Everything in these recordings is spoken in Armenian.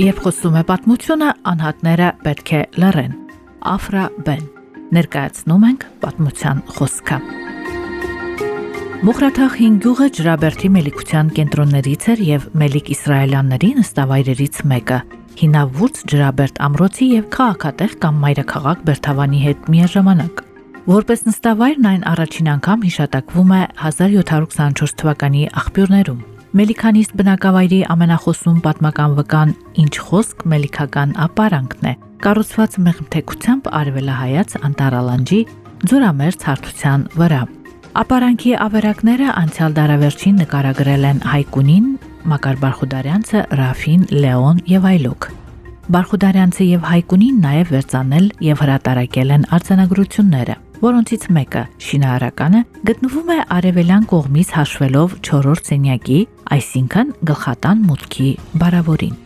Երբ խոսում է պատմությունը, անհատները պետք է լռեն։ Աֆրա Բեն ներկայացնում ենք պատմության խոսքը։ Մոխրաթախ 5 գյուղը Ջրաբերդի մելիքության կենտրոններից էր եւ Մելիք Իսրայելյանների նստավայրերից մեկը։ Հինավուրց Ջրաբերդ ամրոցի եւ քաղաքատեղ կամ մայրաքաղաք Բերթավանի հետ միաժամանակ։ Որպես նստավայրն այն առաջին անգամ հիշատակվում է 1724 թվականի աղբյուրներում։ Մելիքանիստ բնակավայրի ամենախոսում պատմական վկան ինչ խոսք մելիքական ապարանքն է, կառուցված մեղմթեկությամբ արևելահայաց անտարալանջի ձորամերձ հարթության վրա։ Ապարանքի ավերակները անցյալ դարավերջին նկարագրել են Հայկունին, Մակար Բարխուդարյանցը, Ռաֆին, Լեոն եւ այլոք։ Բարխուդարյանցը եւ Հայկունին նաեւ վերցանել եւ հրատարակել են արձանագրությունները որոնցից մեկը՝ շինարարականը, գտնվում է արևելյան կողմից հաշվելով 4-րդ սենյակի, այսինքն գլխատան մուտքի բարավորին։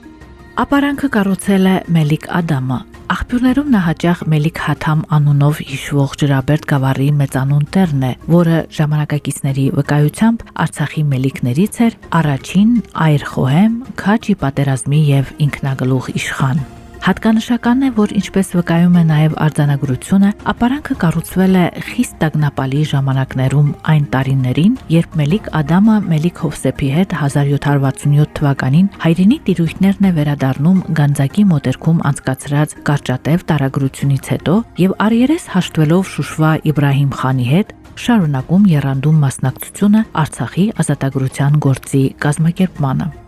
Ապարանքը կառուցել է Մելիք Ադամը։ Աղբյուրներում նա հաճախ Մելիք Հաթամ անունով հիշվող Ջրաբերդ գավառի մեծանուն տերն է, որը ժամանակակիցների վկայությամբ Արցախի Մելիքներից էր առաջին այր խոհեմ, քաչի պատերազմի եւ ինքնագլուխ իշխան։ Հատկանշական է, որ ինչպես վկայում է նաև արձանագրությունը, ապարանքը կառուցվել է խիստ տագնապալի ժամանակներում այն տարիներին, երբ Մելիք Ադամը Մելիք Հովսեփի հետ 1767 թվականին հայրենի տիրույթներն է վերադառնում Գանձակի մոտերքում անցկացրած կարճատև տարագրությունից հետո եւ արիերես հաշտվելով Շուշվա Իբրահիմ խանի հետ շարունակում երանդում մասնակցությունը Արցախի ազատագրության գործի կազմակերպմանը։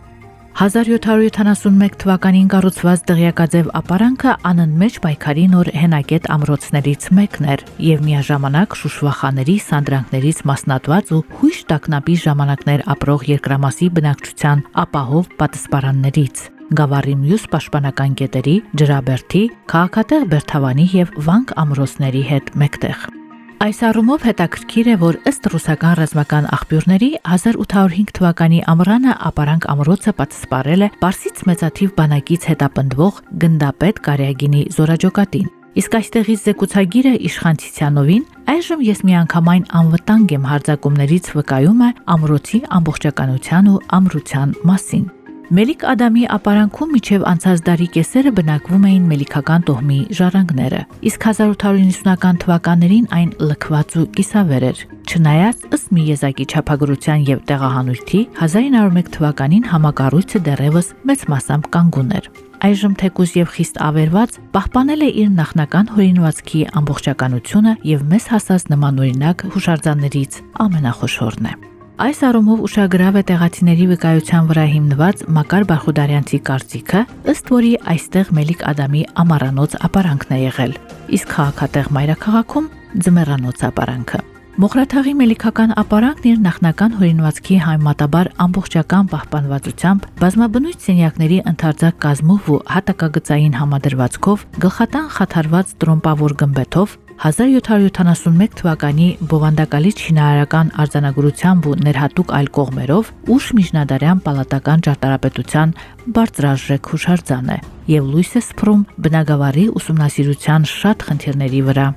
1771 թվականին կառուցված դղյակաձև ապարանքը անընդմեջ պայքարի նոր հենակետ ամրոցներից մեկն էր եւ միաժամանակ Շուշվախաների սանդրանքներից մասնատված ու հույժ տակնապի ժամանակներ ապրող երկրամասի բնակչության ապահով պատասպարաններից գավառի մյուս պաշտպանական կետերի Ջրաբերդի, Քաղաքատեղ Բերթավանի եւ Վանք ամրոցների հետ մեկտեղ։ Այս առումով հետաքրքիր է, որ ըստ ռուսական ռազմական աղբյուրների 1805 թվականի ամռանը ապարանք ամրոցը պատսպարել է Պարսից մեծաթիվ բանակից հետապնդվող գնդապետ Կարյագինի զորաճոկատին։ Իսկ այստեղից զեկուցագիրը Իշխան Ցիցյանովին այժմ ես միանգամայն անվտանգ եմ հարձակումներից վկայում է ամրոցի ամբողջականության ու ամրության մասին։ Մելիք Ադամի ապարանքում միջև անցած դարի կեսերը բնակվում էին մելիքական տոհմի ժառանգները, իսկ 1890-ական թվականներին այն լքված ու կիսավեր էր։ Չնայած ըստ մի եզակի չափագրության եւ տեղահանույթի 1901 թվականին համակառույցը դեռևս մեծ մասամբ կանգուն էր։ Այժմ թեկուզ եւ խիստ ավերված պահպանել է իր նախնական հորինվածքի ամբողջականությունը եւ մեզ հասած նմանօրինակ հուշարձաններից ամենախոշորն է։ Այս առումով ուշագրավ է տեղացիների վկայության վրա հիմնված Մակար Բարխուդարյանցի կարծիքը, ըստ որի այստեղ Մելիք Ադամի ամառանոց ապարանքն է եղել, իսկ քաղաքատեղ մայրաքաղաքում ձմեռանոց ապարանքը։ Մոխրաթաղի մելիքական ապարանքն իր նախնական հորինվածքի հայմատաբար ամբողջական պահպանվածությամբ բազմաբնույթ սենյակների ընդարձակ կազմով ու հատակագծային համադրվածքով գլխատան խաթարված տրոմպավոր գմբեթով 1771 թվականի բովանդակալից շինարարական արձանագրությամբ ու ներհատուկ այլ կողմերով ուշ միջնադարյան պալատական ճարտարապետության բարձրաժեք հուշարձան է եւ լույս է սփռում բնագավառի ուսումնասիրության շատ խնդիրների վրա։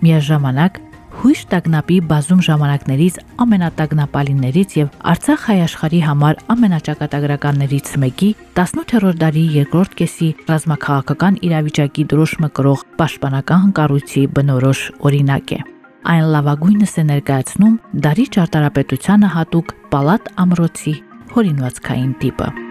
Միաժամանակ հույժ տագնապի բազում ժամանակներից ամենատագնապալիներից եւ Արցախ հայաշխարի համար ամենաճակատագրականներից մեկի 18-րդ դարի երկրորդ կեսի ռազմաքաղաքական իրավիճակի դրոշմը կրող պաշտպանական հնկառույցի բնորոշ օրինակ է։ Այն լավագույնս է ներկայացնում դարի ճարտարապետությանը հատուկ պալատ ամրոցի հորինվածքային տիպը։